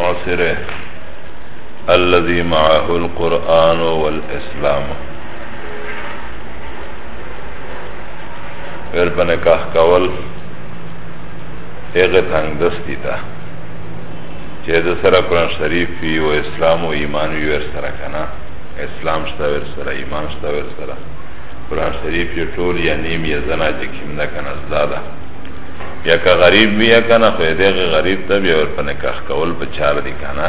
المعاصره الذي معه القرآن والإسلام ور په نکاح کول هغه تنگ دستی تا چې د سره قرآن شریف وي او اسلام او ایمان وي ور سره کنه اسلام شته ور سره ایمان شته ور سره قرآن شریف چې ټول یا نیم یا زنا چې کیم نه کنه زدا ده یا که غریب وی یا کنه خو دغه غریب ته بیا ورپه نکاح کول په چار دی کنه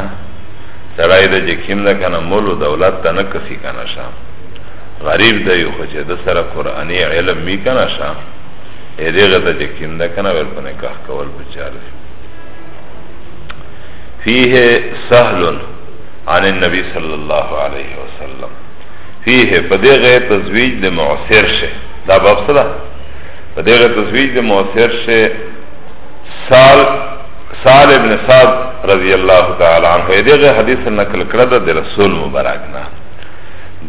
سړی د چې کیم نه کنه مول او دولت ته نه کسی کنه شه غریب دی خو چې د سره قرآنی علم می کنه شه دغه ته چې کیم نه کنه ورپه نکاح کول په چار دی فيه سهل عن النبي صلى الله عليه وسلم فيه په دې غي تزویج د معسر شه دا باب څه ده په دې غي تزویج د معسر شه سال سال ابن سعد رضی الله تعالی عنہ دې غي حدیث نقل کړه د رسول مبارک نه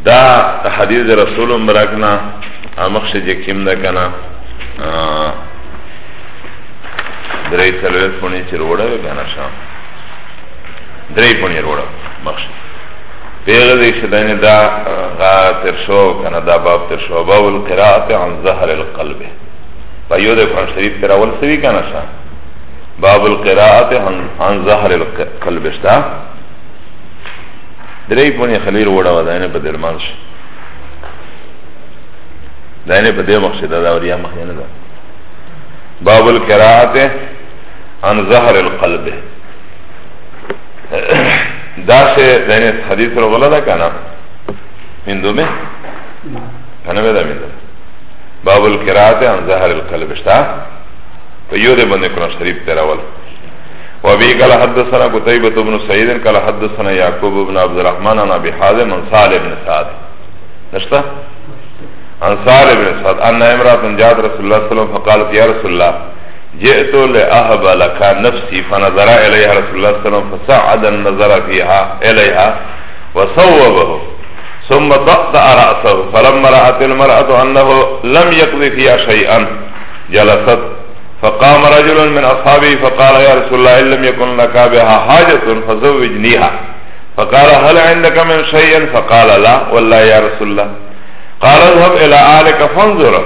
دا حدیث د رسول مبارک نه امخش چې کیم ده کنه درې څلور پونی چې وروړه کنه شام درې پونی وروړه مخشه پیغه دی شده یعنی دا غا تر شو کنه دا باب تر شو باب القراءت عن ظهر القلب پا یو ده قرآن شریف تر اول سوی کنه شا باب القراءت عن ظهر القلب شتا دری پونی خلیر وڑا و دائنه پا درمان شا دائنه پا دی مخشی دا دا وریا مخی ندا باب القراءت عن ظهر القلب دا سه دنه حدیث رو غلا ده کنه من دومه کنه به ده من دومه باب القرات عن ظهر القلب اشتا په یو دې باندې قرآن شریف تراول وابي قال حدثنا قتيبة بن سعيد قال حدثنا يعقوب بن عبد الرحمن عن ابي حازم عن صالح بن سعد نشتا عن صالح بن سعد ان امراه جاءت رسول الله صلى الله عليه وسلم فقالت يا رسول الله جئت لأهب لك نفسي فنظر إليها رسول الله صلى الله عليه وسلم فسعد النظر فيها إليها وصوبه ثم طأطأ رأسه فلما رأت المرأة أنه لم يقضي فيها شيئا جلست فقام رجل من أصحابه فقال يا رسول الله إن لم يكن لك بها حاجة فزوجنيها فقال هل عندك من شيء فقال لا والله يا رسول الله قال اذهب إلى آلك فانظر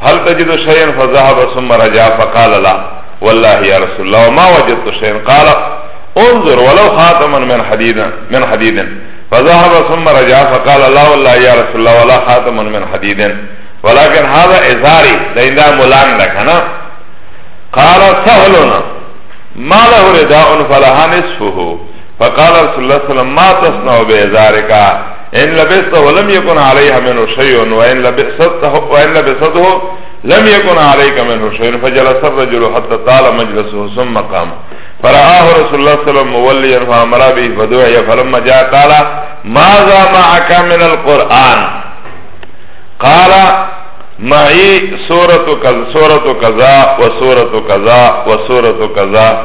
هل تجد شيئا فذهب ثم رجع فقال لا والله يا رسول الله وما وجدت شيئا قال انظر ولو خاتما من حديد من حديد فذهب ثم رجع فقال الله والله يا رسول الله ولا خاتم من حديد ولكن هذا ازاري ديندا ملان لك لكنا قال سهلنا ما له رداء فلها نصفه فقال رسول الله صلى الله عليه وسلم ما تصنع بازارك ان لبسته لم يكن عليها منه شيء وان لبسته وان لبسته لم يكن عليك منه شيء فجلس الرجل حتى طال مجلسه ثم قام فرآه رسول الله صلى الله عليه وسلم موليا فأمر به فدعي فلما جاء قال ماذا معك من القرآن قال معي سورة كذا سورة كذا وسورة كذا وسورة كذا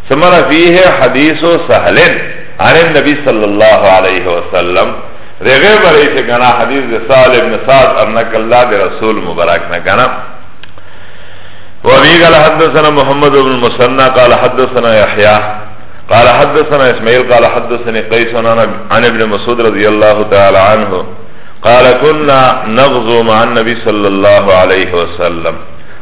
سمنا فيه حديث سهل عن النبي صلى الله عليه وسلم رغي بريش كنا حديث سهل بن سعد أنك الله برسول مباركنا كنا وفي قال حدثنا محمد بن المسنى قال حدثنا يحيى قال حدثنا اسماعيل قال حدثني قيس عن ابن مسعود رضي الله تعالى عنه قال كنا نغزو مع النبي صلى الله عليه وسلم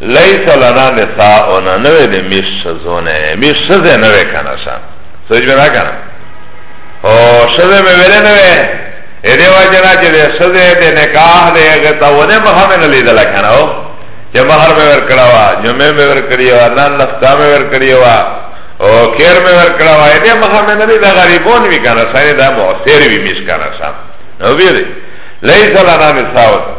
لیس لنا نساؤنا نوی ده میش شزونه میش شزه نوی کنه شا سوچ بنا کنه او شزه می ویلی نوی ایده وجنا چه ده شزه ده نکاح ده اغتا ونه مخا من لیدل کنه او چه مهر می ور کڑوا جمعه می ور کڑیوا نان نفتا می ور کڑیوا او کیر می ور کڑوا ایده مخا من لیدل غریبون وی کنه شا ایده معصیر وی میش کنه شا نو بیده لیس لنا نساؤنا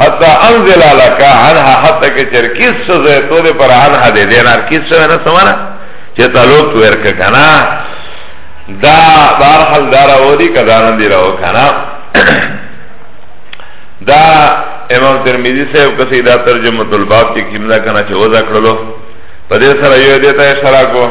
حتی انزل لکا عنها حتی که چر کس سزه تو ده پر عنها ده دینار کس سزه نسمانا چه تلوک ورک کنا دا بارحل دارا و دی کدارن دی رو کنا دا امام ترمیزی صاحب کسی دا ترجمه طلباب چه کم دا کنا چه وزا کرلو پا دی سر یو دیتا اشارا کو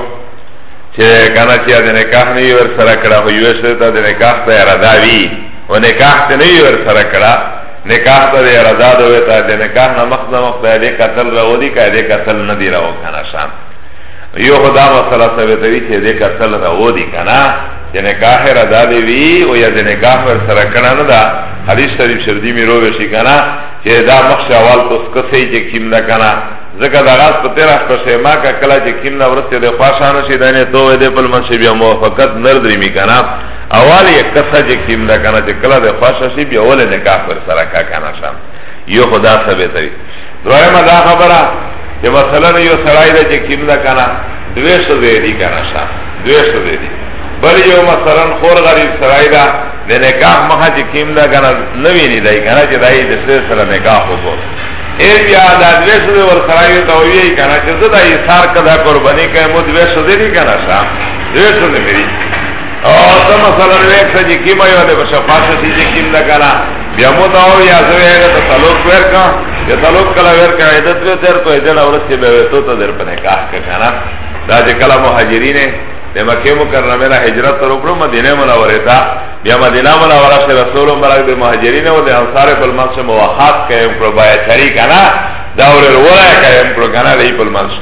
چه کنا چه دی نکاح نوی ور سر کرا خو یوش دیتا دی نکاح تا ارادا وی و نکاح تا نوی ور سر کرا نکاح تا دی رضا دوی تا دی نکاح نمخ نمخ تا دی قتل رو دی که دی قتل ندی رو کنا شان یو خدا مسئلہ سویتوی چه دی قتل رو دی کنا چه نکاح رضا دی وی و یا دی نکاح ور سرکنا ندا حدیث شریف شردی می رو بشی کنا چه دا مخش اول تس کسی چه کم دا کنا زکه دا غاز په تیر اخته شی ما کا کلا چې کیم نه ورسته د خواشانه شي دنه تو دې په منصب موافقت نردري می کنه اول یک کسا چه کم دا کنا چه کلا ده خوش شی بیا اول نکاح پر سرا کا کنا شام یو خدا ثبت وی دویم دا خبره چه مثلا یو سرائی ده چه کم دا کنا دویش ده دی کنا شام دویش ده دی بل یو مثلا خور غریب سرائی ده ده نکاح مخا چه کم دا کنا نوینی ده کنا چه دایی دسته سرا نکاح خود اے بیا دا دویش ده ور سرائی ده ویئی کنا چه زده ایسار کده قربانی که مو دویش ده دی کنا شام دویش ده میری او دا مثلا ویک سا جی کیما یو ده بشا پاشا سی جی کیم ده کنا بیا مو دا او یا زوی ایگا تا تلوک ویر کا یا تلوک کلا ویر کا عیدت وی در تو ایدن اورس چی بیوی تو تا در پنے کاخ کا کنا دا جی کلا محاجرین ده مکه مکرمه لا هجرت رو کرو مدینه منوره تا بیا مدینه منوره سے رسول مبارک ده محاجرین و ده انصار پل منصر مواخات کئیم کرو بایا چری کنا دا اولی رو رای کئیم کرو کنا لئی پل منصر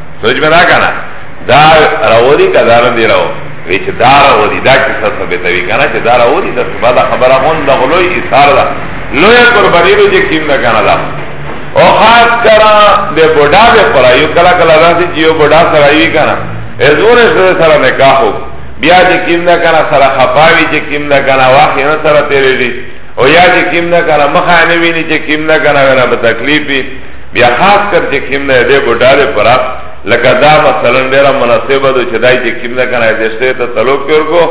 سوچ میں دا کنا دا رو دی که دارن دی رو وی چه دا رو دی دا کسا ثبتوی کنا چه دا رو دی دا سبا دا خبر اخون دا غلوی ایسار دا لوی قربانی رو جه کم دا کنا دا او خاص کرا ده بودا ده پرا یو کلا کلا دا سی چه یو بودا سرائیوی کنا ازور سر سر نکاح ہو بیا چه کم دا کنا سر خفاوی چه کم دا کنا واقعی نا سر تیرے دی او یا چه کم دا کنا مخانوی نی چه کم دا کنا وینا بتکلیفی بیا خاص کر چې کیم نه دې ګډاله پرات لکه دا مثلا ډیره مناسبه ده چې دای چې کیم نه کنه دې سره ته تعلق ورکو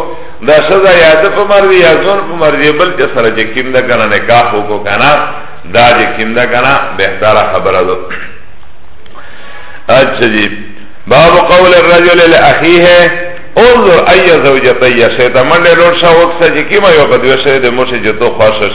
دا سزا یاد په مرضی یا ځون په مرضی بل چې سره چې کیم نه کنه نکاح وکړو کنه دا چې کیم نه کنه بهتره خبره ده اچھا جی باب قول الرجل لاخيه انظر اي زوجتي شيطان من لور شاوك سجي كما يوقد وشي ده مشي جتو خوشش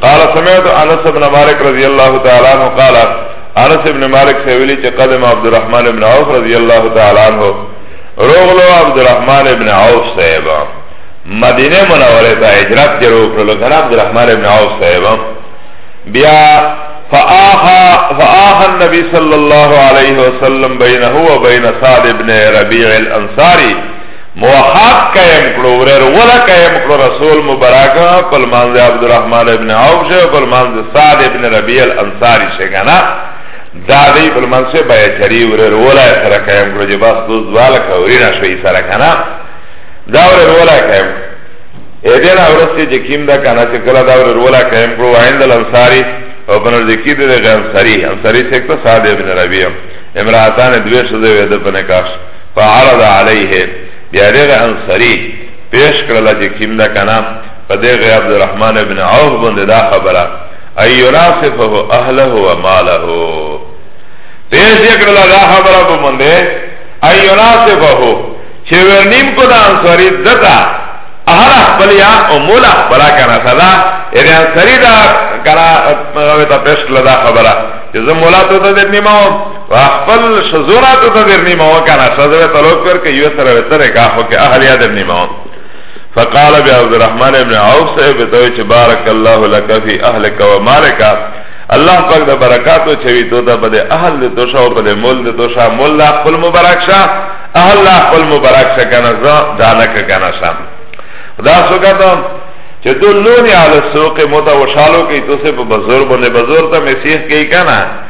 قال سمعت انس بن مالک رضی اللہ تعالی عنہ قال انس بن مالک سے ویلی چه قدم عبد الرحمن بن عوف رضی اللہ تعالی عنہ روغلو عبد الرحمن بن عوف صاحب مدینه منوره تا اجرات جرو کرلو کنا عبد الرحمن بن عوف صاحب بیا فآخا النبی صلی اللہ علیہ وسلم بینه و بین سعد بن ربیع الانصاری موخات قائم کړو ورر ولا قائم کړو رسول مبارک په منځ عبد الرحمن ابن عوف شه په منځ سعد ابن ربيع الانصاري شه کنه دا دی په منځ شه بیا چری ورر ولا سره قائم کړو چې بس دوز والا کوي نه شوي سره کنه دا ورر ولا قائم اې دې نه ورسې چې کیم دا کنه چې کله دا ورر ولا قائم کړو عند الانصاري او په نور ذکی دې غنصاري انصاري څخه سعد ابن ربيع امراتان دوی شوه د پنه کاش فعرض علیه بیا دغه انصاری پیش کړل چې کیم ده کنه په دغه عبدالرحمن ابن عوف باندې دا خبره ایراسفه اهله و ماله پیش کړل دا خبره په باندې ایراسفه چې ورنیم کو دا انصاری دتا اهل خپل یا او مولا خپل کنه صدا یعنی انصاری دا کنه هغه ته پیش کړل دا خبره چې زمولا ته دې نیمه واخبل شزونا تو تا درنی مو کانا شزوی تلوک پر که یو سر ویتر اکاحو که احل یا درنی مو فقال بی عبد الرحمن ابن عوف صاحب توی چه بارک اللہ لکا فی احلک و مالکا الله پاک دا برکاتو چوی تو دا بده احل دی تو شا و بده مول دی تو شا مول لا خپل مبارک شا احل لا خپل مبارک شا کانا زا جانک کانا شا دا سو کتا چه تو لونی علی سوق متا وشالو که تو سه بزرگ بنده بزرگ تا مسیح که کانا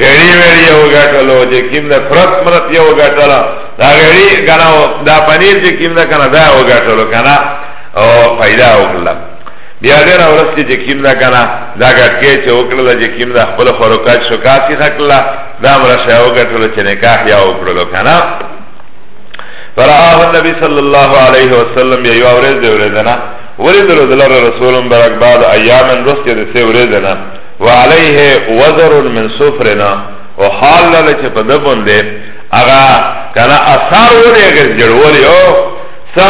غړی وړی یو غټلو چې کیم نه فرت مرت یو غټلا دا غړی کنه دا پنیر چې کیم نه کنه دا یو غټلو کنه او پیدا وکړه بیا دې را ورسې چې کیم نه کنه دا غټکې چې وکړه چې کیم نه خپل خورکات شو کافي خکلا دا مرشه یو غټلو چې نکاح یا وکړلو کنه فرآه النبی صلی الله علیه وسلم یو اورز دې ورزنه ورزه رسول برک بعد ایامن رسې دې ورزنه وعليه وزر من سفرنا او حال لاله چه په دبون ده اغا کنا اثار ولی اگر جڑولی او سا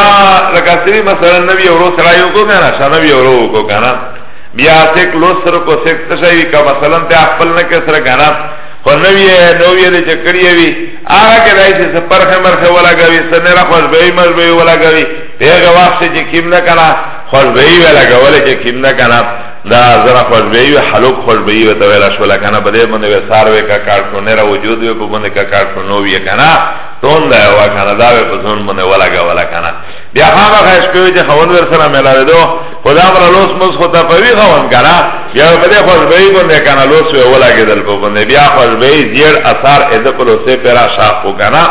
لکه سری مثلا نبی اورو سرایو کو کنا شا نبی اورو کو کنا بیا سیک لسر کو سیک تشایوی که مثلا تی اخفل نکسر کنا خو نوی نوی ده چه کریه وی آغا که دایسی سه پرخ مرخ ولا گوی سه نرا خوش بهی مر بهی ولا گوی پیغه وقت چه کم نکنا خوش بهی ولا گولی چه کم نکنا دا زرا خوشبهی و حلوک خوشبهی و تویلا شولا کنا بده بنده و سار و که کار شو نرا وجود و پا بنده که کار شو نو بیا کنا تون دا و کنا دا و پا زون بنده ولا گا ولا کنا بیا خاما خیش پیوی چه خوند ور سرا ملاوی دو خدا مرا لوس مز خدا پوی خوند کنا بیا و بده خوشبهی بنده کنا لوس و ولا گا دل پا بنده بیا خوشبهی زیر اثار ادکلو سے پیرا شاق پو کنا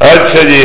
اچھا جی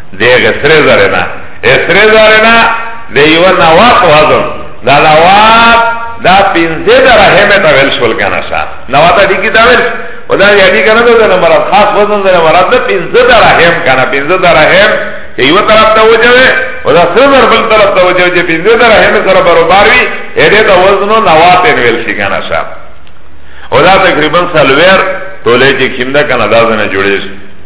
ده غه سره زره نه سره زره نه ده یو نوات وزن دا نوات دا پینزه ده رحمه تا ویل شول کنه شا نوات دی کی تا ویل و دا یادی کنه ده ده مراد خاص وزن ده مراد ده پینزه ده رحم کنه پینزه ده رحم که یو طرف تا وجوه و دا سره زر بل طرف تا وجوه چه پینزه ده رحم سر بروبار وی ایده تا وزنو نوات ویل شی کنه شا و دا تقریبا سلویر تولی چه کم ده کنه دا زنه جوڑیش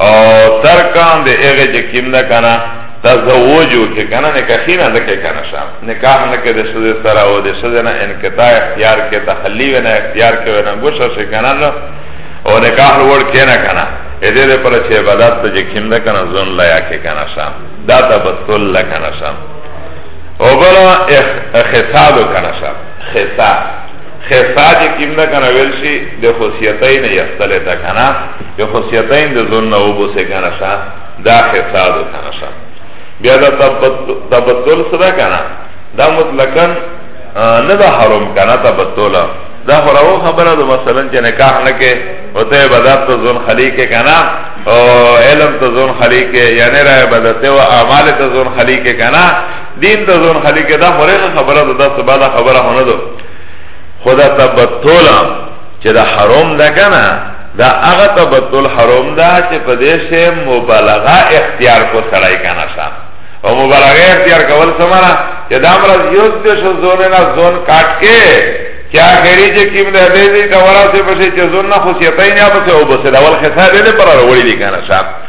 او ترکان ده اغه چه کم ده کنه تزوجو که کنه نکخی نه ده که کنه شام نکاح نکه ده سده سره او ده سده نه انکتا اختیار که تخلی و نه اختیار که و نه گوشه شه کنه نه او نکاح لور که نه کنه اده ده پر چه عبادت تا جه کم ده کنه زن لیا که کنه شام دا تا بطل لکنه شام او بلا خسادو کنه شام خساد خسا چه کم ده کنه ویل شی ده خصیتین یختلی تا کنه ده خصیتین ده زن او بوسه کنه شا ده خسا ده کنه شا بیا ده تبتل سره کنه ده مطلقا نده حرم کنه تبتل ده خراو خبره ده مثلا چه نکاح نکه و ته بدات تا زن خلی که کنه او علم تا زن خلی که یعنی رای بدته و اعمال تا زن خلی که کنه دین تا زن خلی که ده خره خبره ده ده سبا ده خبره هنه ده خدا تبتل چه دا حرام دا کنا دا اغا تبتل حرام دا چه پدیش مبالغه اختیار کو سرائی کنا شا و مبالغه اختیار کول سمانا چه دا مرز یود دیش زوننا زون کاٹ که چه آخری چه کم دا دیزی کورا سی پسی چه زون نا خوصیتای نیا پسی او بسی دا والخصا دیده پر روڑی دی کنا شا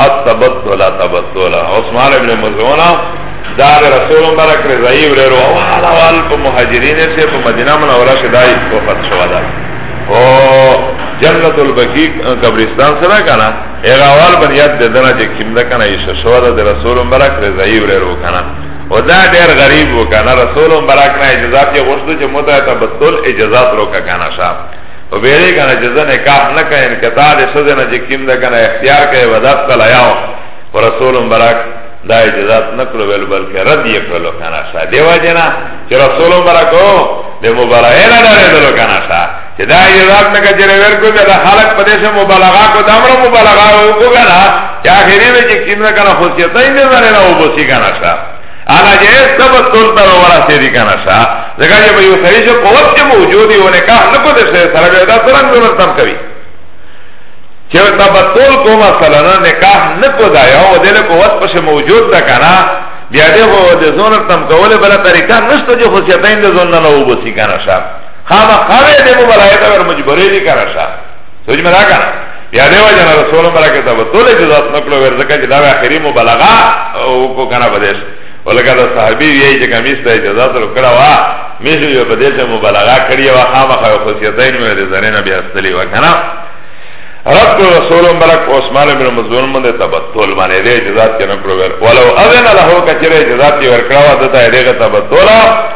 التبدل تبدل عثمان ابن مزعون دا رسول مبارک رضای ورو اول اول په مهاجرین سره په مدینه منوره کې دای په فت شو دا او جنت البقیع قبرستان سره کنه هغه اول بنیاد د دنا چې کیم ده کنه یې شو دا رسول مبارک رضای ورو کنه او دا ډیر غریب وکنه رسول مبارک نه اجازه یې غوښته چې متعه تبدل اجازه ورو کنه شاه او بیره کنه چه زه نکاح نکا انکتا ده شده نه چه کم ده کنه اختیار که ودات کل ایاو و رسولم براک دا اجازات نکلو ویلو بلکه رد یکلو کنه شا دیو جنا چه رسولم براکو ده مبالغه نه داره دلو کنه شا چه دا اجازات نکا چه رویر کو ده خلق پدیش مبالغه کو دامرو مبالغه کو کنه چه آخری ده چه کم ده کنه خصیتا این ده زنه نه او بسی کنه شا انا جائز تبتل تر ورا سے دی کنا شا زکا جب یو سری شو قوت کے موجودی و نکاح نکو دے سے سر بے دا سرنگ بے مرتم کبھی چه تبتل کو مثلا نکاح نکو دا یو و دل قوت پش موجود دا کنا بیا دے ہو دے زون تم کول بلا طریقہ نشتا جو خصیتین دے زون نو بسی کنا شا خاما خاوے دے مبلایتا ور مجبوری دی کنا شا سوچ مې دا کنه یا دیو جن رسول مبارک کې دا ټول اجازه نکړو ورځکه چې دا اخري مبالغه او کو کنه بدیش ولکه دا صحابي یې چې کمیس ته اجازه تر کړه وا میشه یو په دې ته مبالغه کړی وا خامخا خصيتین مې دې زرینه بیا استلی وکنه رب رسول مبارک عثمان بن مزون من دې تبتول باندې دې اجازه کې نه کړو ولو اذن له کچره اجازه ورکړه وا دته دې تبتول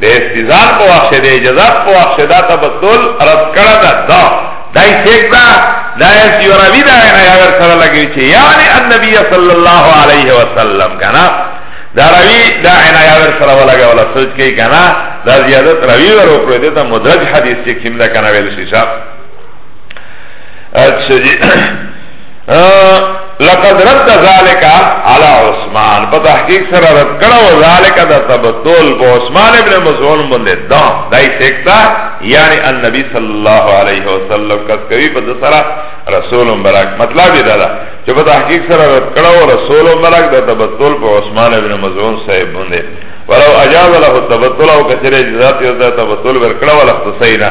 د استیزان په وخت شه د اجازات په وخت شه دا تا بطول رد کرده دا دا دای سیک دا دا ایس یوروی دا اینا یاور سر لگوی چه یعنی النبی صلی اللہ علیہ وسلم کنا دا روی دا اینا یاور سر لگا ولا سوچ کئی کنا دا زیادت روی ورو کرو دیتا مدرج حدیث چه کم دا کنا ویلشی شا اچھا جی لقد رد ذالک علی عثمان په تحقیق سره رد کړو ذالک دا تبدل په عثمان ابن مزعون باندې دا دای سکتا یعنی النبی صلی الله علیه وسلم کس کوي په سره رسول مبارک مطلب دا ده چې په تحقیق سره رد کړو رسول مبارک دا تبدل په عثمان ابن مزعون صاحب باندې ولو اجاز له تبدل او کثیر اجازه ته تبدل ورکړو ولا خصینا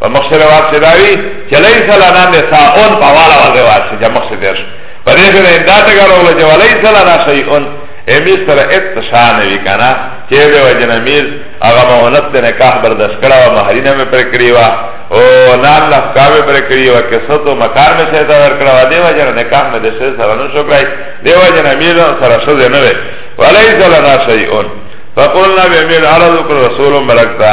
په مخشر واسه داوی چې لیس لنا نساءون په والا وځه واسه چې مخشر دیش په دې کې دا ته غره ول چې لیس لنا شیئون امیز تر اتشان وی کنه چې به وجنه میز هغه مهلت ته نکاح برداشت کړه او مہرینه مې پر کړی وا او نان لا کاوه پر کړی وا کې ستو مکار مې شه تا ور کړه وا دی وجنه نکاح مې د شه سره نو شو کړای دی وجنه میز سره شو نه وی ولیس لنا شیئون فقلنا بمیل عرض کر رسول ملکتا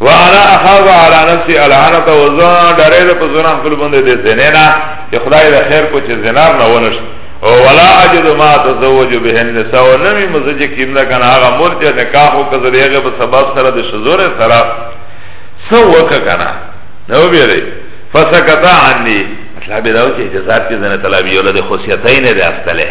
وانا اخاف على نفسي العنت وزن ډارې ده په زنا خپل باندې د زنا نه چې خدای د خیر کو چې زنا نه ونش او ولا اجد ما تزوج به النساء ولمي مزج کیم نه کنه هغه مور چې نکاح وکړي هغه په سبب سره د شزور سره سو وک کنه نو بیره فسکتا عني مطلب دا و چې جزات کې زنه طلبي ولده خصيتين ده استله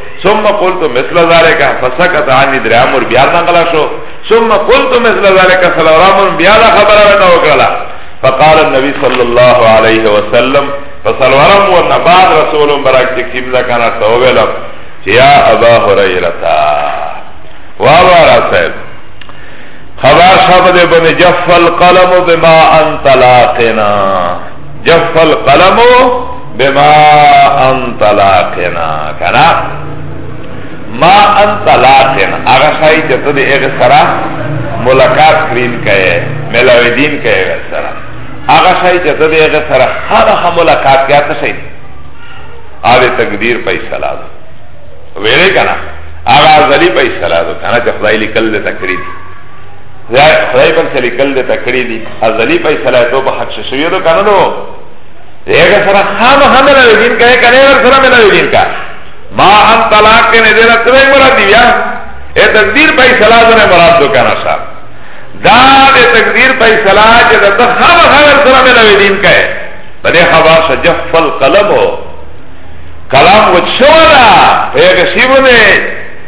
ثم قلت مثل ذلك فسكت عني درامور بیا غلا شو ثم قلت مثل ذلك سلورام بيادا خبر وتا وكلا فقال النبي صلى الله عليه وسلم فسلورام بعد رسول براك تكتب لكنا توبلا يا أبا هريرة وابا رسول خبر شابد بن جف القلم بما انطلاقنا جف القلم بما انت لاقنا کنا ما انت لاقنا اغا شای چه تو دی اغا سرا ملاقات کرین کئے ملاوی دین کئے اغا سرا اغا شای چه تو دی اغا سرا خانا خا ملاقات کیا تا شای آده تقدیر پای سلا دو ویلی کنا اغا ازلی پای سلا دو کنا چه خدای لکل دی تکرید خدای پاک چې لیکل دی تکړی دی ازلی فیصله تو په حق شوی دو کنه نو دیگه سره خام حمل وی دین کہے کنے ور سره مل وی دین کا ما ان طلاق کے نے دیرا تو مراد دی یا اے تقدیر فیصله زنے مراد دو کنه صاحب دا دے تقدیر فیصله چې د خام حمل سره مل وی دین کہے بلے خبر سجف القلم کلام وچولا پیغه شیونه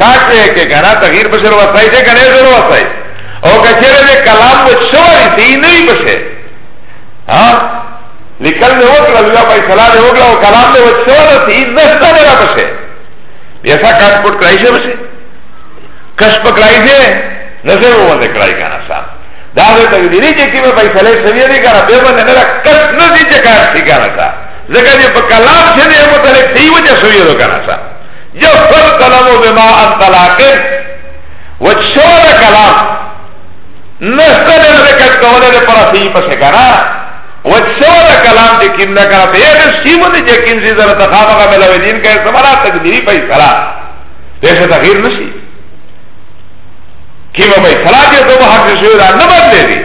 کاټ وی که کنا تغییر بشر وسای چه کنه زر وسای او کچره ده کلام بچ شواری سی نوی بشه ها لیکل ده وکلا لویا پای صلاح ده وکلا و کلام ده بچ شواری سی نشتا نرا بشه بیسا کاٹ پوٹ کرائی شه بشه کش پکرائی شه نظر وونده کرائی کنا سا دا ده تقدیری چه کمی پای صلاح سویه ده کنا بیبنده نرا کش نزی چه کار سی کنا سا ذکر ده پا کلام شه ده متعلق سی وجه سویه ده کنا سا جف القلم بما انت لاقن وچ شو ده کلام نسته ده ده کچ کوله ده پر سی پسه کنا وچ شو ده کلام ده کم ده کنا ده یه سیمو ده جه کم زیزر تخامه کا ملوی دین که سمرا تقدیری پای سلا ده سه تغیر نشی کم پای سلا که تو محق شوی ده نبت ده ده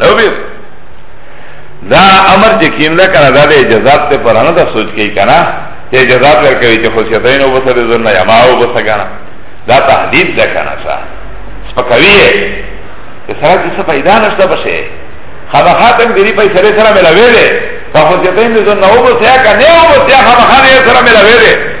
نو بیس دا امر چې کیم ده کنه دا د اجازات ته پرانه دا سوچ کوي کنه چې اجازات ورکوي چې خصوصیتین او بسره زنه یا ما او بسره کنه دا تهدید ده کنه سا سپکوي چې سره څه پیدا نشته بشه خبا خاتم ګری په سره سره ملاوي ده خصوصیتین زنه او بسره کنه او بسره خبا خاتم سره ملاوي ده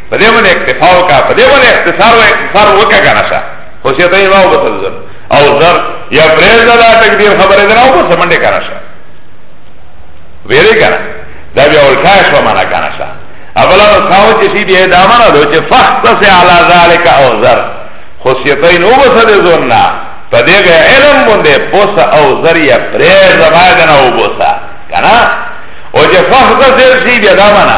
په دې باندې اکتفا وکا په دې باندې اختصار و اختصار وکا کنه شا خو څه ته یو بتل زر او زر یا پرېز دا تقدیر خبره درو په سمندې کنه شا ویری کنه دا بیا ولکا شو معنا کنه شا اولا نو کاو چې سی دې دا معنا دو چې فخت سے علی ذلک او زر خو څه ته نو بسل زر نه په دې علم باندې بوس او زر یا پرېز ما کنه او بوسا کنه او چې فخت سے سی بیا دا معنا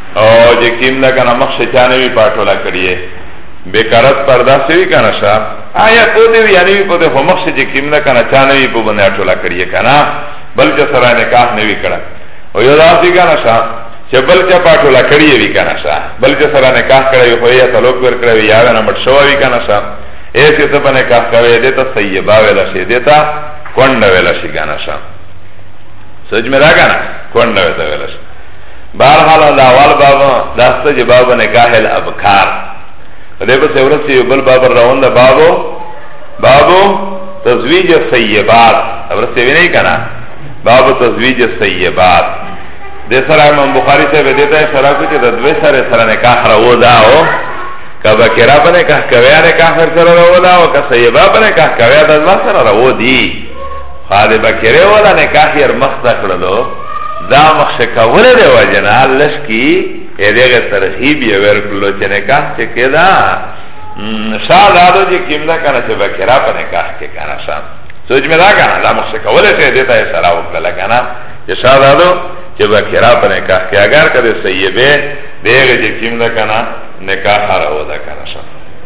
او جه کم ده کنه مخش چانه بی پاٹولا کریه بکارت پرداس وی کنه شا آیا تو ده وی یعنی بی پده خو مخش جه کم ده کنه چانه بی پو بنده اٹولا کریه کنه بل چه سرا نکاح نوی کرا او یو داسی کنه شا چه بل چه پاٹولا کریه وی کنه شا بل چه سرا نکاح کرا وی خویه تلوک ور کرا وی یاوه نمت شوا وی کنه شا ایسی تا پا نکاح کروی دیتا سیبا ویلا شی دیتا کنده ویلا شی کنه شا سوچ می دا کنه کنده ویلا شی بارحال دا اول باب داسته جه باب نکاح الابکار ده بس ورسی یو بل باب روان ده بابو بابو تزویج سیبات ورسی وی نئی کنا بابو تزویج سیبات ده سر امام بخاری صاحب دیتا ہے سرا کچھ ده دوی سر سر نکاح رو دا ہو که بکرا پا نکاح کویا نکاح سر سر رو دا ہو که سیبا پا نکاح کویا دا سر رو دی خا ده بکره ولا نکاح یر مخته کړلو دا مخشه کوله ده وجنا لشکی ایدغه ترغیب یې ورکړلو چې نکاح چې کېدا شاه دادو چې کیم نه کنه چې بکره په نکاح کې کنه شام سوچ مې دا کنه دا مخشه کوله ته دې ته سره وکړه کنه چې شاه دادو چې بکره په نکاح کې اگر کده سیبه دیگه جه کم ده کنه نکاح حراو ده کنه شا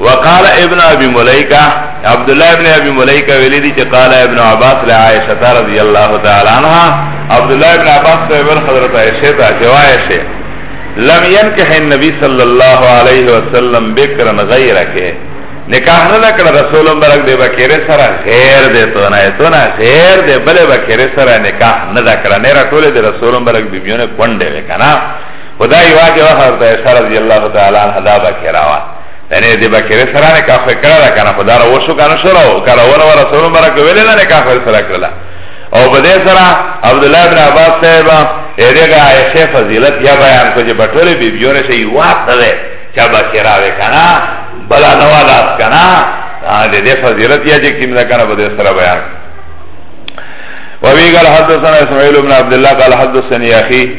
وقال ابن ابي مليكه عبد الله ابن ابي مليكه ولدي چې قال ابن عباس لعائشه رضي الله تعالى عنها عبد الله ابن عباس صاحب حضرت عائشه ته جوایشه لم ينكح النبي صلى الله عليه وسلم بكرا غيرك نکاح نه کړ رسول مبارک دی بکیر سره غیر دی تو نه تو نه غیر دی بل بکیر سره نکاح نه کړ نه راټول دی رسول مبارک بیبیونه کونډه وکنا خدا یو واقع وخت د عائشہ رضی الله تعالی عنها دا بکرا وا یعنی د بکرې سره نه کافر کړه دا کنه خدا را وشو کنه سره او کړه ور ور رسول مبارک ویل نه کافر سره کړه او په دې سره عبد الله بن عباس صاحب ایرګه عائشہ فضیلت یا بیان کو چې بټوله بیبیونه شي واپ ده چا بکرا وکنا بلا نوا لاس کنا د دې فضیلت یا چې کیمه کنه په دې سره بیان وابي قال حدثنا اسماعيل بن عبد الله قال حدثني اخي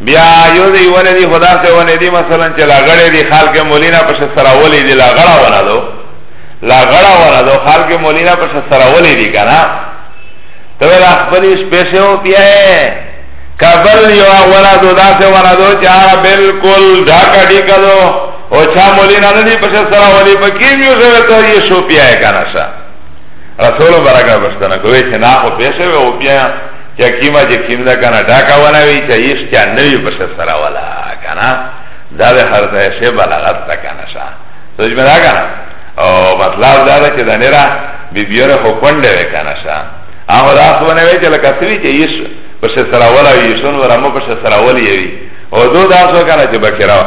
بیا یو دی ونه دی خدا سے ونه دی مثلا چه لغڑه دی خالق مولینا پش سراولی دی لغڑه ونه دو لغڑه ونه دو خالق مولینا پش سراولی دی کنا تو ویل اخبریش پیشه و پیه کبل یو ونه دو دا سے ونه دو چه آغا بلکل ڈاکا ڈیکا دو او چه مولینا ندی پش سراولی پا کیم یو زوی تو یه شو پیه کنا شا رسول برکا بشتنا کوئی چه نا خو پیشه و پیه چا کیما چه کیم دا کنا ڈاکا ونوی چا ایش چا نوی پس سرا ولا کنا دا ده هر ده شه بلغت دا کنا شا سوچ میں دا کنا او مطلب دا ده چه دا نیرا بی بیونه خو کنده وی کنا شا آمو دا خو نوی چه لکا سوی چه ایش پس سرا ولا وی ایشون ورمو پس سرا ولی وی او دو دا سو کنا چه بکراو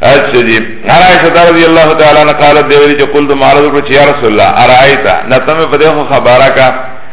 اچھا جی عائشہ رضی اللہ تعالی عنہ قالت دیوری چه قلت معرض کرو چه یا رسول اللہ ارائیتا نتم پدیخو خبارا کا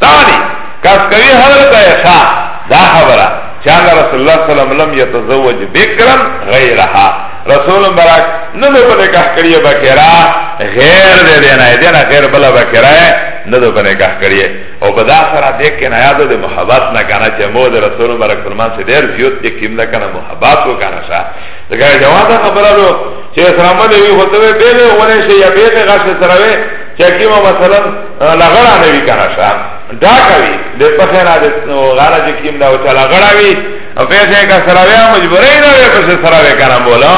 ثانی کس کوي حضرت عائشہ دا خبره چان رسول الله صلی الله علیه وسلم لم يتزوج بکرا غیرها رسول مبارک نه دو په نکاح کړی بکرا غیر دې دینا دینا غیر بل بکرا نه دو په نکاح کړی او په دا سره دې کې نه یاد د محبت نه کنه چې مو د رسول مبارک فرمان سره ډیر زیات دې کیم نه کنه محبت وکړه شه دا جواب خبره لو چې اسلام دې وي هوته به به ونه شي یا به غاښ سره وي چې کیما مثلا لغړا نوی کنه شا دا کوي د پخې نه د غاړه چې کیم دا او چې لغړا وي او پیسې کا سره ویا مجبورې نه وي پس سره وې کنه بولا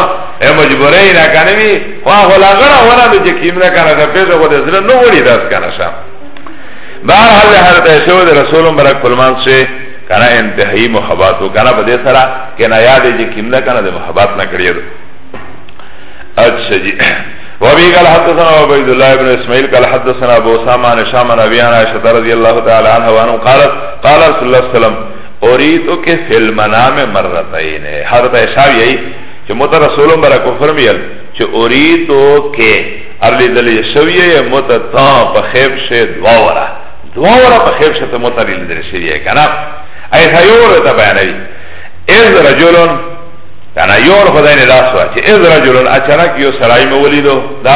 ا مجبورې نه کنه وي خو هغه لغړا ونه د چې کیم نه کنه دا پیسې خو د زړه نو وړي داس کنه شا بهر حال هر ته شو د رسول مبارک فرمان شه کنه انتهایی محبت وکنه په دې سره کنه یاد چې کیم نه کنه د محبت نه کړی اچھا جی وابي قال حدثنا ابو عبد الله بن اسماعيل قال حدثنا ابو اسامه عن هشام عن ابي عائشه رضي الله تعالى عنها وانه قالت قال رسول الله صلى الله عليه وسلم اريد کہ في المنام مرتين حضرت عائشہ یہی کہ مت رسول برکو فرمیل کہ اريد کہ ارلی دلی شویه مت تا په خیب شه دوا ورا دوا ورا په خیب شه ته مت ارلی دلی شویه کنه ایسا یو ورته بیانوی از رجلون کنا یور خدای نه لاس وا چې اذ رجل اچانک یو سړی مې ولیدو دا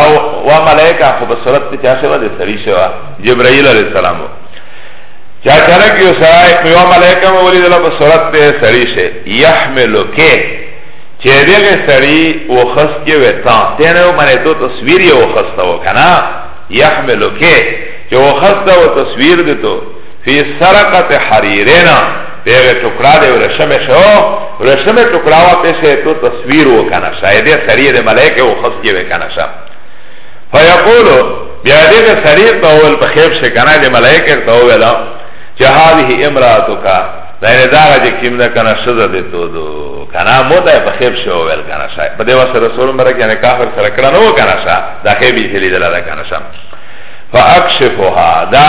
وا ملائکه خو په صورت کې چا شوه د سړی شوه جبرائیل علیه السلام چې اچانک یو سړی یو ملائکه مې ولیدل په صورت کې سړی شه یحملو کې چې دغه سړی وخص کې وتا تنه باندې تو تصویر یې وخصته وکنا یحملو کې چې وخصته او تصویر دته فی سرقت حریرنا پیغه ټکړه دی ورشم شو ورشم ټکړه وا پیسه تو تصویر وکنه شاید سری د ملائکه او خص کې وکنه شم فیقول بیا دې د سری په اول په خیب شه کنه د ملائکه ته ویلا چې هذه امراتک دا نه دا چې کیم نه کنه سزا دې تو دو کنه مو ته په خیب شه ویل کنه شاید په دې واسه رسول مرګ نه کافر سره کړه نو کنه شا دا خیبی چې لیدل کنه شم فاکشفها دا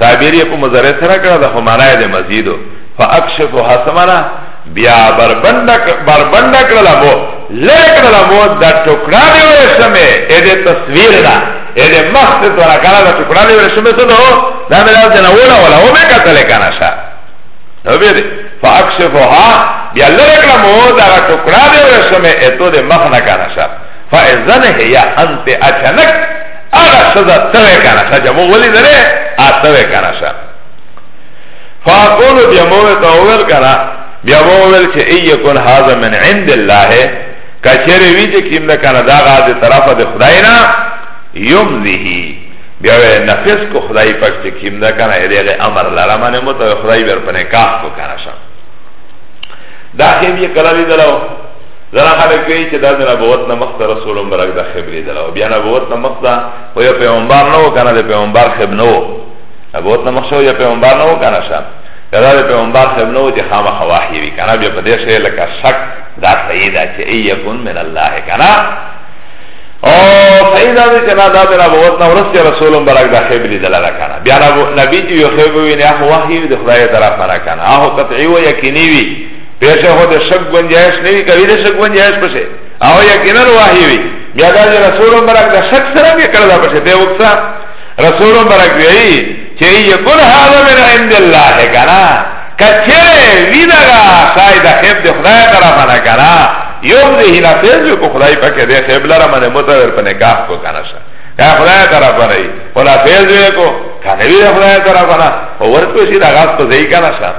تعبیر یې په مضارع سره کړه د همانه د مزیدو فاکشفها سمانا بیا بربند بربند کړل مو لره کړل مو دا ټوکړه دی ورسمه اې د تصویر نه اې د مخ ته ورا کړه دا ټوکړه دی ورسمه څه دو دا مې لازم نه ولا ولا و به کتل کنه شا نو به فاکشفها بیا لره کړل مو دا ټوکړه دی ورسمه اې ته د مخ نه کنه شا فاذن هي انت اچنک اغا سزا توی کانا شا جمو ولی دره آتوی کانا شا فاقولو بیا موی تاویل کانا بیا مویل چه ای یکون حاضر من عند اللہ کچره وی چه کم ده کانا دا غا ده طرف ده خدای نا یمزیهی بیا وی نفس کو خدای پاک چه کم ده کانا ایدیغه امر لارا منه مو تاوی خدای بر پنکاح کو کانا شا دا خیب یہ کلا دی دلاو زنا خلق وی چې دا د نبوت نه مخته رسول مبارک د خبرې دلا او بیا نبوت نه مخته او یو پیغمبر نه و کنه د پیغمبر خب نه و نبوت نه مخته یو پیغمبر نه و کنه شه دا د پیغمبر خب نه و چې خامخ وحی وی کنه بیا په دې شی لکه شک دا صحیح ده چې ای یکون من الله کنه او صحیح ده چې نه دا د نبوت نه ورسته رسول مبارک د خبرې دلا دا کنه بیا نبی چې یو خب وی نه هو وحی د خدای طرف نه کنه هغه قطعی و یقیني وی پیسه خو د شک گنجائش نه وی کوي د شک گنجائش پسې او یقینا واهی وی بیا دا رسول مبارک د شک سره نه کړل پسې دی وکړه رسول مبارک وی چې یکون هذا من عند الله کنا کچره وی دا شاید خیب د خدای طرف نه کنا یوم دی هینا پیز کو خدای پاک دې خیب لره منه متور په نکاح کو کنا شه کا خدای طرف نه ولا پیز کو کنه وی خدای طرف نه اور کو شي دا غاص په ځای کنا شه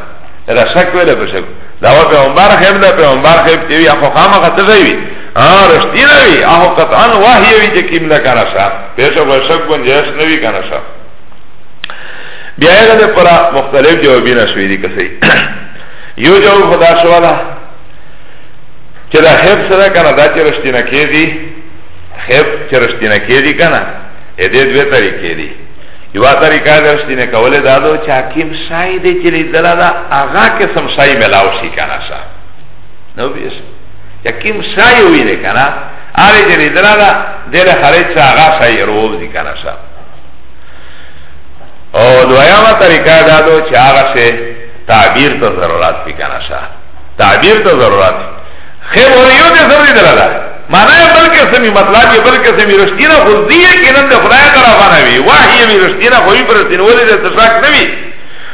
رشک ویل بشک دا و پیغمبر خیب دا پیغمبر خیب چوی اخو خاما خطر وی آه رشتی نوی اخو قطعا وحی وی چه کم لکانا شا پیشو بشک بن جیش نوی کانا شا بیا ایغا ده پرا مختلف جوابینا شوی دی کسی یو جواب خدا شوا دا چه دا خیب سره کانا دا چه رشتی نکی دی خیب چه رشتی نکی دی کانا ایده دوی طریقه دی یوا طریقه درشتی نه کوله دادو چې حکیم شای دې چې لیدل دا هغه قسم شای ملاو شي کنه شا نو بیس حکیم شای وی نه کنه آره چې لیدل دا دله خارج شا هغه شای روز دي کنه شا او دویاما طریقه دادو چې هغه شه تعبیر ته ضرورت پی کنه شا تعبیر ته ضرورت خیر وریو دې سر دې دلاله معنی یې بل قسمي مطلب یې بل قسمي رښتینه خو دې کې نن د خدای طرف نه وي وحی یې رښتینه خو یې پر رښتینولې د تشک نه وي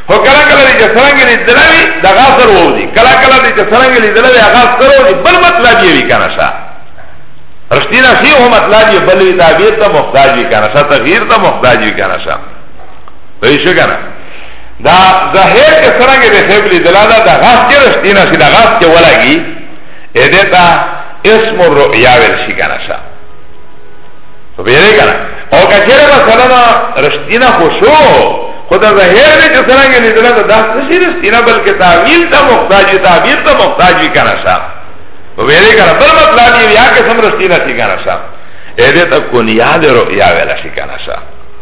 هو کله کله دې څنګه دې دلاوي د غاصر وو دي کله کله دې څنګه دې دلاوي هغه سره وو بل مطلب یې وی کنه شا رښتینه شی هو مطلب یې بل تعبیر ته محتاج وی کنه شا تغییر ته محتاج وی کنه شا وی شو کنه دا ظاهر کې څنګه د خبلی دلاله دا غاس کې رښتې نه شي دا غاس کې ولاږي اې دې تا اسم الرؤيا ول شي کنه شا په دې کنه او کچره مثلا رښتې نه خو شو خدا ظاهر دې چې څنګه دې دلاله دا څه شي رښتې نه بلکې تعویل ته محتاج تعبیر ته محتاج کنه شا په دې کنه بل مطلب یې یا کې سم رښتې نه شي کنه شا اې دې تا کونیا دې رؤيا ول شي کنه شا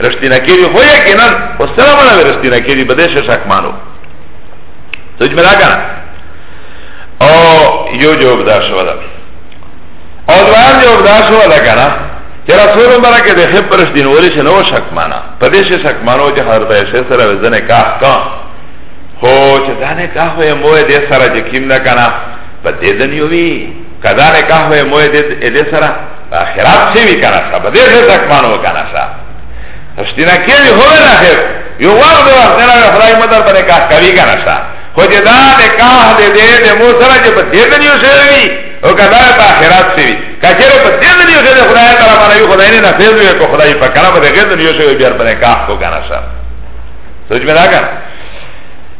رشتینا کیری خو یقینا او سره باندې رشتینا کیری بده شه شک مانو سوچ مې راګا او یو جواب دا شو دا او دوام جواب دا شو دا کنه چې رسول مبارک د خپ پرش دین ولې شه نو شک معنا په دې شه شک مانو چې حضرت عائشہ سره وزنه کا کا هو چې دا نه کا هو مو دې سره چې کیم نه کنه په دې دنیوي کدا نه کا هو مو دې دې سره آخرت چی وی کنه شا بده خیر تکمان و کنه شا اشتینا که وی خوبه نخیر یو وقت ده وقت نرا خدای مدر پر نکاح کوی کنه شا خو چه دا نکاح ده ده ده مو سرا چه پس دیر دنیو شیر وی او که دا پا آخرت چی وی که چه رو پس دیر دنیو شیر خدای طرف آنا یو خدای نفیز وی که خدای پا کنه بده غیر دنیو شیر بیار پر نکاح کو کنه شا سوچ میں دا کنه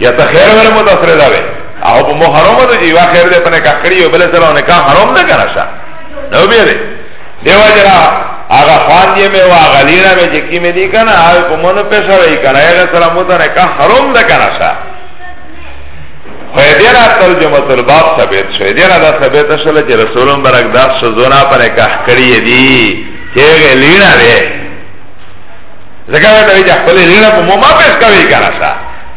یا ته خیر ور مو تاسو دا وی او په محرم د جیوا خیر دې پنه ککړی او بل سره نه کا حرام نه کرا شا نو به دې دیو جرا هغه خوان یې مې وا غلیرا مې چې کی مې دی کنه هغه په مونږ په سره یې کنه هغه سره مو ته نه کا حرام نه کرا شا خو دې را ترجمه تل باب ثابت شوی دې را دا ثابت شول چې رسولم برک داس شزونه پنه ککړی دی چې غلیرا وی زکا ویتا ویتا خپل لینا پا موما پیس کوئی کانا سا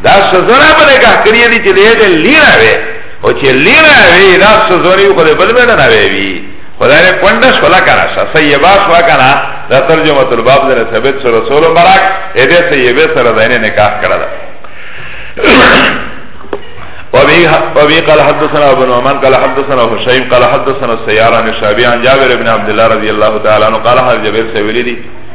دا سزونا پا نکاح کریه دی چه دیتا لینا وی او چه لینا وی دا سزونی خود بل بینا نوی وی خدا نے پنڈا شولا کانا سا سیبا شوا کانا دا ترجمه الباب دن ثبت سر رسول مبارک ایده سیبه سر دین نکاح کرده وبه قال حدثنا ابن عمان قال حدثنا حسين قال حدثنا السيار عن الشعبي عن جابر بن عبد الله رضي الله تعالى عنه قال حضرت جابر سويلي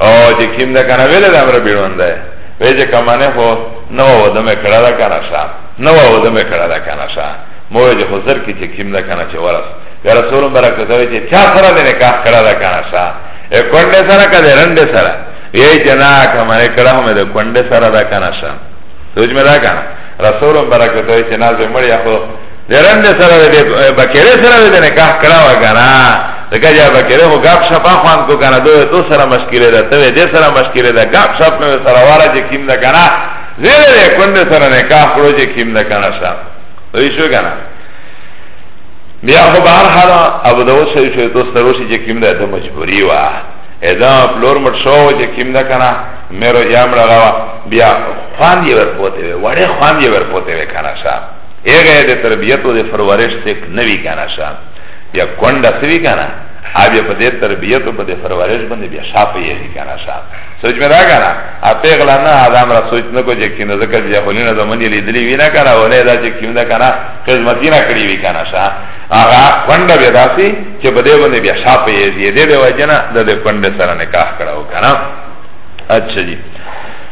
او چې کیم ده کنه ویل ده امر بیرون ده وی چې کمانه خو نو ودمه کړه ده کنه شا نو ودمه کړه ده کنه شا مو چې حضور کې چې کیم ده کنه چې ورس یا رسول برکت وی چې چا سره دې نکاح کړه ده کنه شا ا کونډه سره کده رنده سره یی جنا کمانه کړه هم ده کونډه سره ده کنه شا سوچ مې ده کنه رسول برکت وی چې نازه مړ یا خو ده رنده سره ده بکره سره ده نکاح کرا وگنا دکا جا بکره خو گاب شپا خوان کو کنا دو تو سره مشکله ده تو ده سره مشکله ده گاب شپ نو سره وارا جه کم ده کنا زیر ده کنده سره نکاح کرو جه کم ده کنا شا ویشو کنا بیا خو بهر حالا ابو داود شریف شوی تو سروشی جه کم ده ده مجبوری وا ادا پلور مر شو جه کم ده کنا میرو جام لگا بیا خوان یې ور پوتې وړې خوان یې ور پوتې کنه صاحب ایغه د تربیت او د فرورش سک نوی کنه شا بیا کونډه سوی کنه بیا په دې تربیت او په دې فرورش باندې بیا شافه یې کنه شا سوچ مې دا کنه ا پیغلا نه ادم را سوچ نه کو چې کینه ذکر بیا هولینه زمونږ لیدلی وینا کنه ولې دا چې کینه کنه خدمتي نه کړی وی کنه شا هغه کونډه بیا داسي چې په دې باندې بیا شافه یې دې دې وجنه د دې کونډه سره نکاح کړو کنه اچھا جی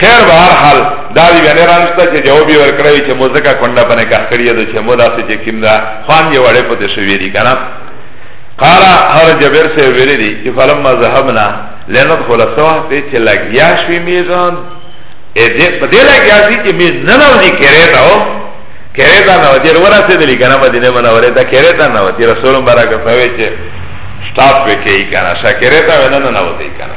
خیر به هر حال دا دی غنه رانسته چې جواب یې ورکړی چې موزکا کونډه باندې کا کړی دا چې مودا سي چې کیم دا خان یې وړې پته شوې دي کنه قال هر جبر سے ویری دی چې فلما ذهبنا لندخل سوا په چې لګیا شوی میزان اې دې په دې لګیا شي چې میز نه نو دي کړی دا او کړی دا نو دې ورته دې کنه مدینه منوره دا کړی دا نو دې رسول مبارک په وی چې سٹاپ وکي کنه شکرې دا ونه نه نو دي کنه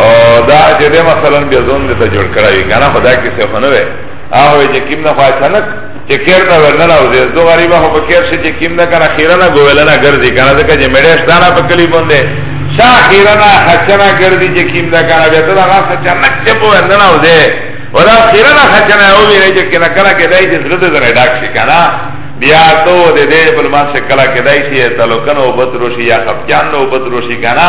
او دا چې ده مثلا بیا ځون دې ته جوړ کړی کنه خدا کې څه خنو وي هغه چې کیم نه فاچنک چې کېر ته ورنل او دې زو غریب هو په کېر شي چې کیم نه کنه خیره نه ګول نه ګرځي کنه ځکه چې مړېش دانا په کلی باندې شا خیره نه خچنا ګرځي چې کیم نه کنه بیا ته دا غاصه چنک چې په ورنل او دې ولا خیره نه خچنا او وی نه چې کنه کنه کې دای چې زړه دې ډاک شي کنه بیا تو دې دې بل ما څخه کلا کې دای شي تعلقن او بتروشي یا خفجان او بتروشي کنه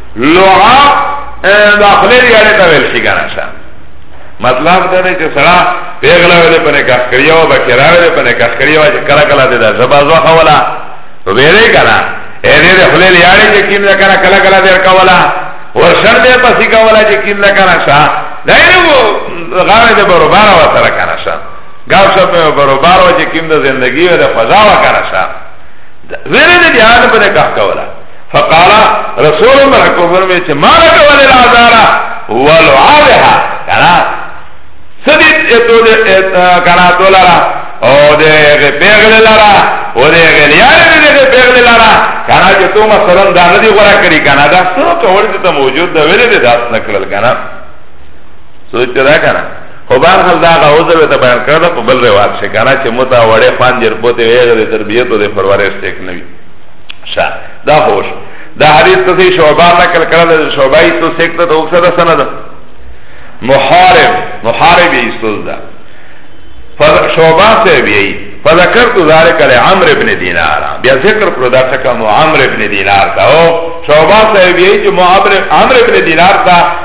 لعاب داخله یاره تا ویل شي کنه شه مطلب دا نه چې سړا پیغلا ویل په نکاح کړی او بکرا ویل په نکاح کړی او چې کلا کلا دې دا زبا زو خولا تو ویلې کنه اې دې خپل یاره چې کیم نه کنه کلا کلا دې کولا ورشن دې پسې کولا چې کیم نه کنه شه دا یې وو غاړه دې برابر و سره کنه شه گاو شب میں برابر و چې کیم د زندگی و د فضا و کنه شه ویلې دې یاره په نکاح کولا فقال رسول الله کو فرمای چې ما لك وللعذار ولعابها کنا سدید اتو دې کنا دولارا او دې پیغله لارا او دې غلیار دې پیغله لارا کنا چې تو مثلا دا ندی غورا کړی کنا دا سره کول دې ته موجود دا ویلې دې داس نکړل کنا سوچ دا کنا خو بار حال دا غوزه به ته بیان کړل په بل روایت شي کنا چې متا وړې فان جر پوتې ویغه دې تربیته دې پرورش ټیک نوي شا دا خوش دا حدیث تو سی شعبان نکل کرده شعبای تو سکتا تو اکسا دا سنه دا محارب محارب ایستوز دا شعبان سے بیئی فذکرت ذالک لعمر ابن دینار بیا ذکر کرو دا چکا مو عمر ابن دینار تا او شعبان سے بیئی جو مو عمر ابن دینار تا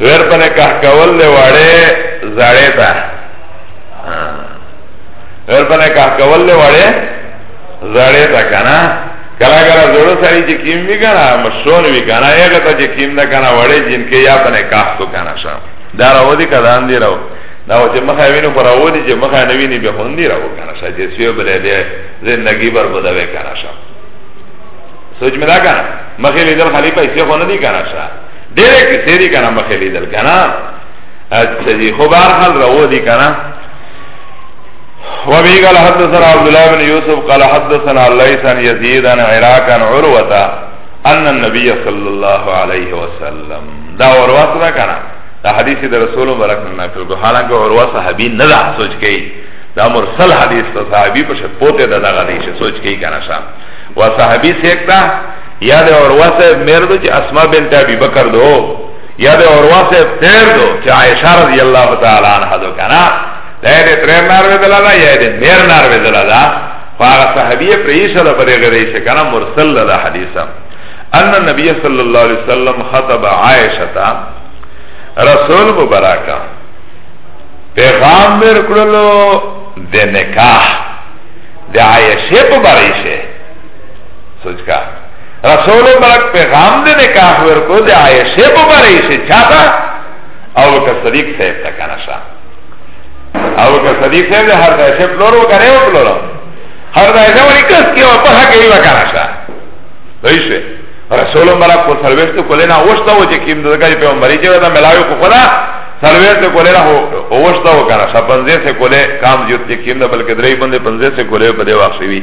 غیر په نکاح کول دی وړې زړې ته غیر په نکاح کول دی وړې زړې ته کنه کلا کلا زړه سړی چې کیم وی کنه مشون وی کنه هغه ته چې کیم نه کنه وړې جن کې یا په نکاح تو کنه شو دا راو دي کدان دی راو دا چې مخه وینو پر راو دي چې مخه نه ویني به خوندي راو کنه شې چې سیو بلې دې زندگی برباد وې کنه شو سوچ مې دا کنه مخه لیدل خلیفہ یې خو نه دی کنه شو دیره کسی دی کنا مخیلی دل کنا اچھا جی خو بارحال رو دی کنا وبه قال حدثنا عبد الله بن يوسف قال حدثنا الليث عن يزيد عن عراق عن عروة أن النبي صلى الله عليه وسلم دا عروة صدا كنا دا حديث دا رسول مبارك نقل کو حالانکہ عروة صحابی ندا سوچ کئی دا مرسل حدیث تا صحابی پر شد پوتے دا دا غدیش سوچ کئی کنا شام و صحابی سیکتا یا ده عروه صاحب میر دو چه اسما بنت ابی بکر دو یا ده عروه صاحب تیر دو چه عائشہ رضی اللہ تعالی عنہ دو کنا ده ده تریر نار ویدلا دا یا ده میر نار ویدلا دا فاغا صحبیه پریشا دا پده غریش کنا مرسل دا حدیثا ان نبی صلی اللہ علیہ وسلم خطب عائشہ تا رسول مبارکا پیغام میر کرلو ده نکاح ده عائشہ پا بریشه سوچکا رسول مبارک پیغام دے نکاح ورکو دے عائشہ مبارک سے چاہتا او بکر صدیق صاحب تا کنا شا او بکر صدیق صاحب دے حضرت عائشہ پلور و کرے و پلور حضرت عائشہ ولی کس کی و پخا کئی و کنا شا دویشوی رسول مبارک کو سرویشت کلینا وشتا و جکیم دزگا جی پیغمبری چی ویتا ملاوی کو خدا سلویر ته کوله نه هوښته وکړه شپنځه ته کوله کام جوړ چې کیم نه بلکې درې باندې پنځه ته کوله په دی واخ شوی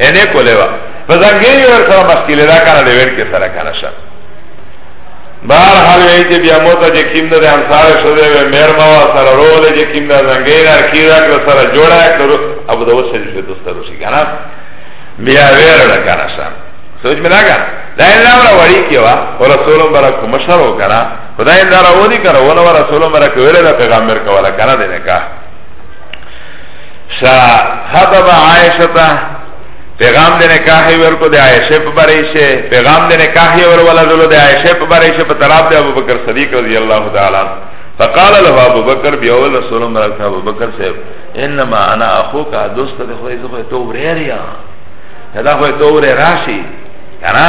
اینه کوله وا فزنګي ور سره مشکل دا کنه دی ور کې سره کنه شه بار حال وی چې بیا موته چې کیم د انصار شو دی مېر ما سره رول چې کیم د زنګي نه کیرا کړ سره جوړا کړ ابو داود سره شو دوست سره شي کنه بیا ور نه کنه شه سوچ مې نه کنه دا نه ولا وړي کیوا او رسول برک مشر وکړه خدای دا راو دي کړه ونه رسول برک ویل دا پیغمبر کولا کنه دې نه کا شا خطب عائشتا پیغام دے نکاحی ورکو دے عائشہ پا بریشے پیغام دے نکاحی ورولا دلو دے عائشہ پا بریشے پا طرف دے ابو بکر صدیق رضی اللہ تعالی فقال له ابو بکر بیا ول رسول الله صلی ابو بکر صاحب انما انا اخوك دوست ته خو زه خو ته وریا دا خو ته ور راشي کنه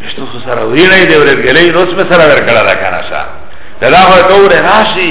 مشتو خو سره ویلای دی ورګلې نو سم سره ورکړه دا کنه شا دا خو ته ور راشي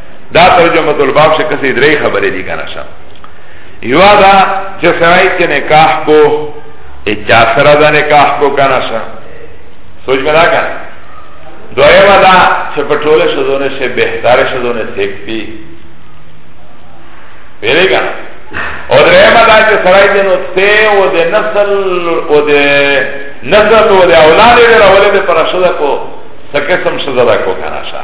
دا ترجمه الباب سے کسی درئی خبری دی کنا شا یوا دا چه سرائی چه نکاح کو اچا سرا دا نکاح کو کنا شا سوچ میں دا کنا دوئے ما دا چه پٹول شدونے سے بہتار شدونے سیک پی ویلی کنا او درئے ما دا چه سرائی چه نو تے او دے نسل او دے نسل او دے اولاد دے را ولی دے پر شدہ کو سکسم شدہ کو کنا شا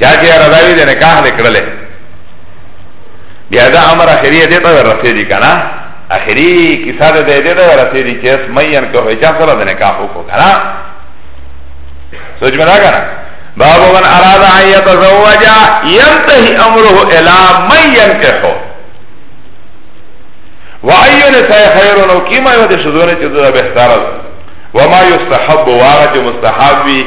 چا چې را داوی د نکاح دې کړلې بیا دا امر اخیری دې ته رسېدی کنه اخیری کیسه دې دې ته رسېدی چې اس مېن کو هچا سره د نکاح وکړه کنه سوچ مدا کنه باب من اراد ان يتزوج ينتهي امره الى من ينكحه وایو نه سای خیرون او کیما یو د شذونه چې دا بهتره وما یستحب واغه مستحب وی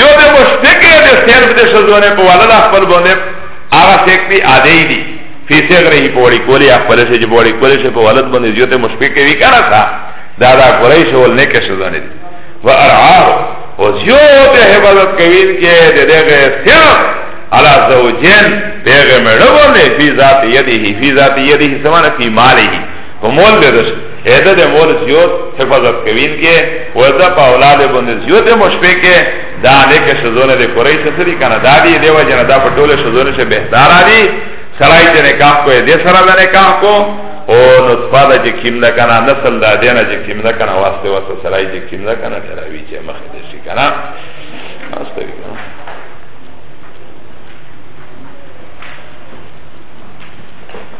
یو د مشتکه د سیرف د شزونه په ولله خپل باندې هغه سیک دی عادی دی فی صغره په وړي کولی خپل شي چې وړي کولی شي په ولد باندې یو د مشتکه وی کنه تا دا دا قریش ول نه کې شزونه دی و ارعاه او یو د حفاظت کوي کې د دغه سیرف علا زوجین پیغه مړو نه فی ذات یده فی ذات یده سمانه فی ماله په مول به دش اېده د مول زیوت حفاظت کوین کې ودا په اولاد باندې زیوت مشفق کې دا لیک شزونه د قریش سری کنه دا دی دیو جن دا په ټوله شزونه شه بهتر دی سړی چې نکاح کو دې سره د نکاح کو او نطفه دا چې کیم نه کنه نسل دا دینه چې کیم نه کنه واسطه واسطه سړی چې کیم نه کنه ډراوی چې مخ دې شي کنه واسطه